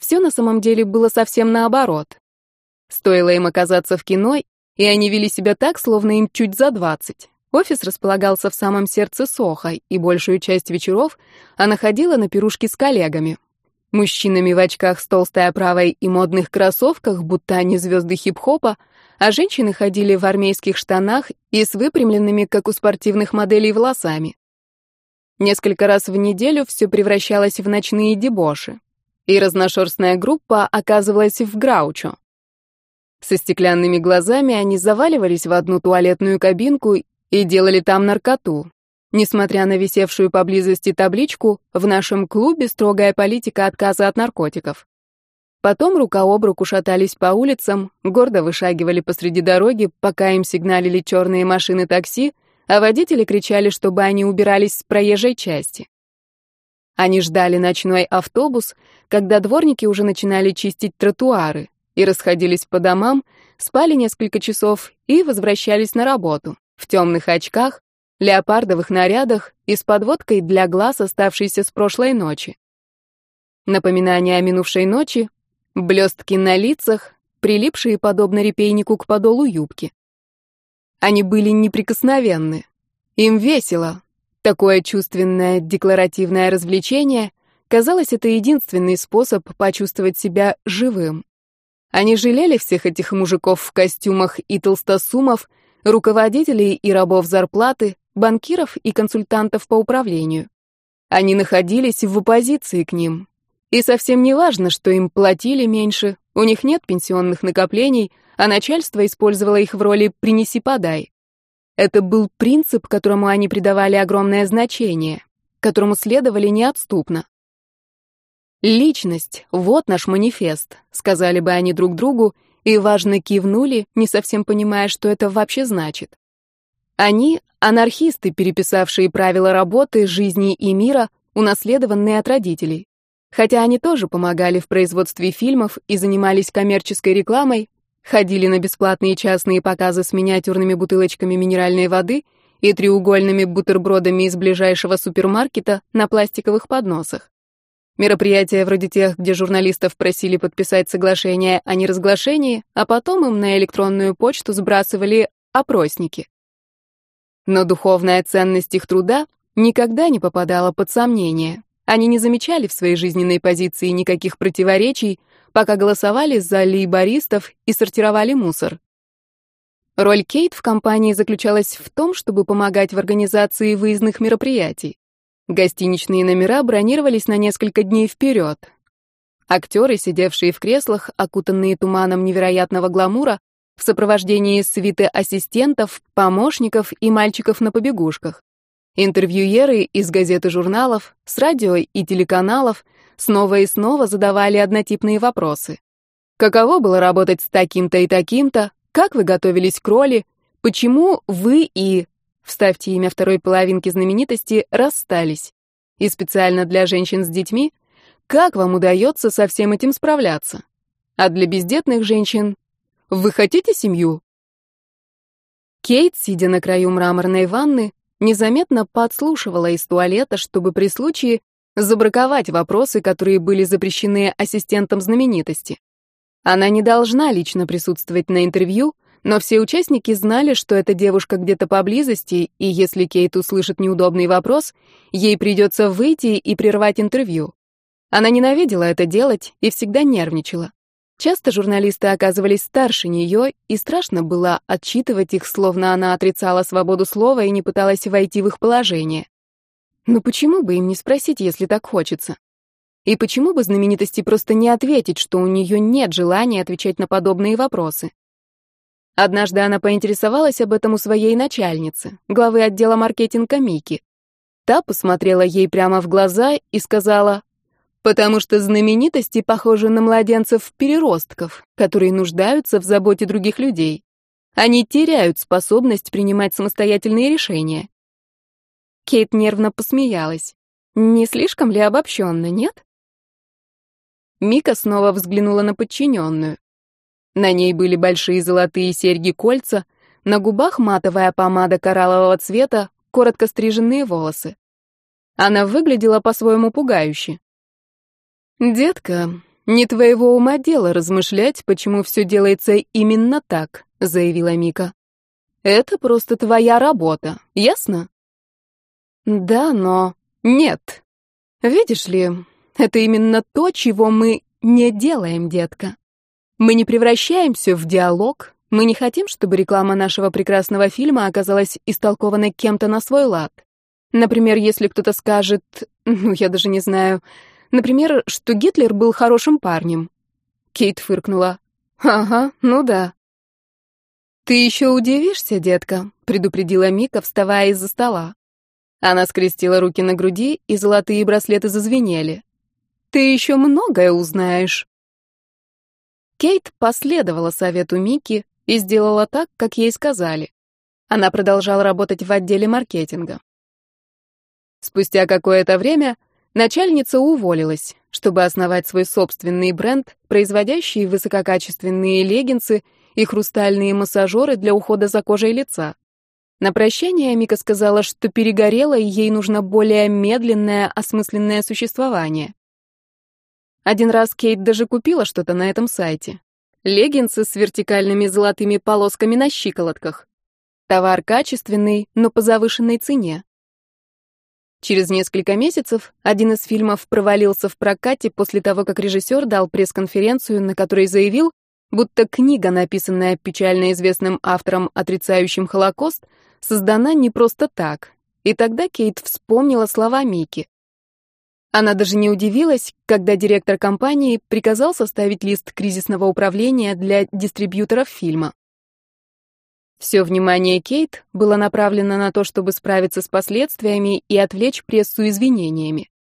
все на самом деле было совсем наоборот. Стоило им оказаться в кино, и они вели себя так, словно им чуть за двадцать. Офис располагался в самом сердце Соха, и большую часть вечеров она ходила на пирушки с коллегами. Мужчинами в очках с толстой оправой и модных кроссовках, будто они звезды хип-хопа, а женщины ходили в армейских штанах и с выпрямленными, как у спортивных моделей, волосами. Несколько раз в неделю все превращалось в ночные дебоши, и разношерстная группа оказывалась в Граучо. Со стеклянными глазами они заваливались в одну туалетную кабинку и делали там наркоту. Несмотря на висевшую поблизости табличку, в нашем клубе строгая политика отказа от наркотиков. Потом рука об руку шатались по улицам, гордо вышагивали посреди дороги, пока им сигналили черные машины такси, а водители кричали, чтобы они убирались с проезжей части. Они ждали ночной автобус, когда дворники уже начинали чистить тротуары, и расходились по домам, спали несколько часов и возвращались на работу в темных очках, леопардовых нарядах и с подводкой для глаз, оставшейся с прошлой ночи. Напоминание о минувшей ночи, блестки на лицах, прилипшие подобно репейнику к подолу юбки. Они были неприкосновенны. Им весело. Такое чувственное, декларативное развлечение, казалось, это единственный способ почувствовать себя живым. Они жалели всех этих мужиков в костюмах и толстосумов, руководителей и рабов зарплаты, банкиров и консультантов по управлению. Они находились в оппозиции к ним. И совсем не важно, что им платили меньше, у них нет пенсионных накоплений, а начальство использовало их в роли «принеси-подай». Это был принцип, которому они придавали огромное значение, которому следовали неотступно. «Личность — вот наш манифест», — сказали бы они друг другу, и важно кивнули, не совсем понимая, что это вообще значит. Они — анархисты, переписавшие правила работы, жизни и мира, унаследованные от родителей. Хотя они тоже помогали в производстве фильмов и занимались коммерческой рекламой, ходили на бесплатные частные показы с миниатюрными бутылочками минеральной воды и треугольными бутербродами из ближайшего супермаркета на пластиковых подносах. Мероприятия вроде тех, где журналистов просили подписать соглашение о неразглашении, а потом им на электронную почту сбрасывали опросники. Но духовная ценность их труда никогда не попадала под сомнение. Они не замечали в своей жизненной позиции никаких противоречий, пока голосовали за лейбористов и сортировали мусор. Роль Кейт в компании заключалась в том, чтобы помогать в организации выездных мероприятий. Гостиничные номера бронировались на несколько дней вперед. Актеры, сидевшие в креслах, окутанные туманом невероятного гламура, в сопровождении свиты ассистентов, помощников и мальчиков на побегушках. Интервьюеры из газет и журналов, с радио и телеканалов снова и снова задавали однотипные вопросы. Каково было работать с таким-то и таким-то? Как вы готовились к роли? Почему вы и вставьте имя второй половинки знаменитости, расстались. И специально для женщин с детьми, как вам удается со всем этим справляться? А для бездетных женщин, вы хотите семью? Кейт, сидя на краю мраморной ванны, незаметно подслушивала из туалета, чтобы при случае забраковать вопросы, которые были запрещены ассистентам знаменитости. Она не должна лично присутствовать на интервью, но все участники знали, что эта девушка где-то поблизости, и если Кейт услышит неудобный вопрос, ей придется выйти и прервать интервью. Она ненавидела это делать и всегда нервничала. Часто журналисты оказывались старше нее, и страшно было отчитывать их, словно она отрицала свободу слова и не пыталась войти в их положение. Но почему бы им не спросить, если так хочется? И почему бы знаменитости просто не ответить, что у нее нет желания отвечать на подобные вопросы? Однажды она поинтересовалась об этом у своей начальницы, главы отдела маркетинга Мики. Та посмотрела ей прямо в глаза и сказала, «Потому что знаменитости похожи на младенцев-переростков, которые нуждаются в заботе других людей. Они теряют способность принимать самостоятельные решения». Кейт нервно посмеялась. «Не слишком ли обобщенно, нет?» Мика снова взглянула на подчиненную. На ней были большие золотые серьги-кольца, на губах матовая помада кораллового цвета, коротко стриженные волосы. Она выглядела по-своему пугающе. «Детка, «Не твоего ума дело размышлять, почему все делается именно так», — заявила Мика. «Это просто твоя работа, ясно?» «Да, но...» «Нет. Видишь ли, это именно то, чего мы не делаем, детка. Мы не превращаемся в диалог, мы не хотим, чтобы реклама нашего прекрасного фильма оказалась истолкована кем-то на свой лад. Например, если кто-то скажет, ну, я даже не знаю, например, что Гитлер был хорошим парнем. Кейт фыркнула. Ага, ну да. Ты еще удивишься, детка, предупредила Мика, вставая из-за стола. Она скрестила руки на груди, и золотые браслеты зазвенели. Ты еще многое узнаешь. Кейт последовала совету Мики и сделала так, как ей сказали. Она продолжала работать в отделе маркетинга. Спустя какое-то время начальница уволилась, чтобы основать свой собственный бренд, производящий высококачественные леггинсы и хрустальные массажеры для ухода за кожей лица. На прощание Мика сказала, что перегорела, и ей нужно более медленное, осмысленное существование. Один раз Кейт даже купила что-то на этом сайте. Леггинсы с вертикальными золотыми полосками на щиколотках. Товар качественный, но по завышенной цене. Через несколько месяцев один из фильмов провалился в прокате после того, как режиссер дал пресс-конференцию, на которой заявил, будто книга, написанная печально известным автором, отрицающим Холокост, создана не просто так. И тогда Кейт вспомнила слова Мики. Она даже не удивилась, когда директор компании приказал составить лист кризисного управления для дистрибьюторов фильма. Все внимание Кейт было направлено на то, чтобы справиться с последствиями и отвлечь прессу извинениями.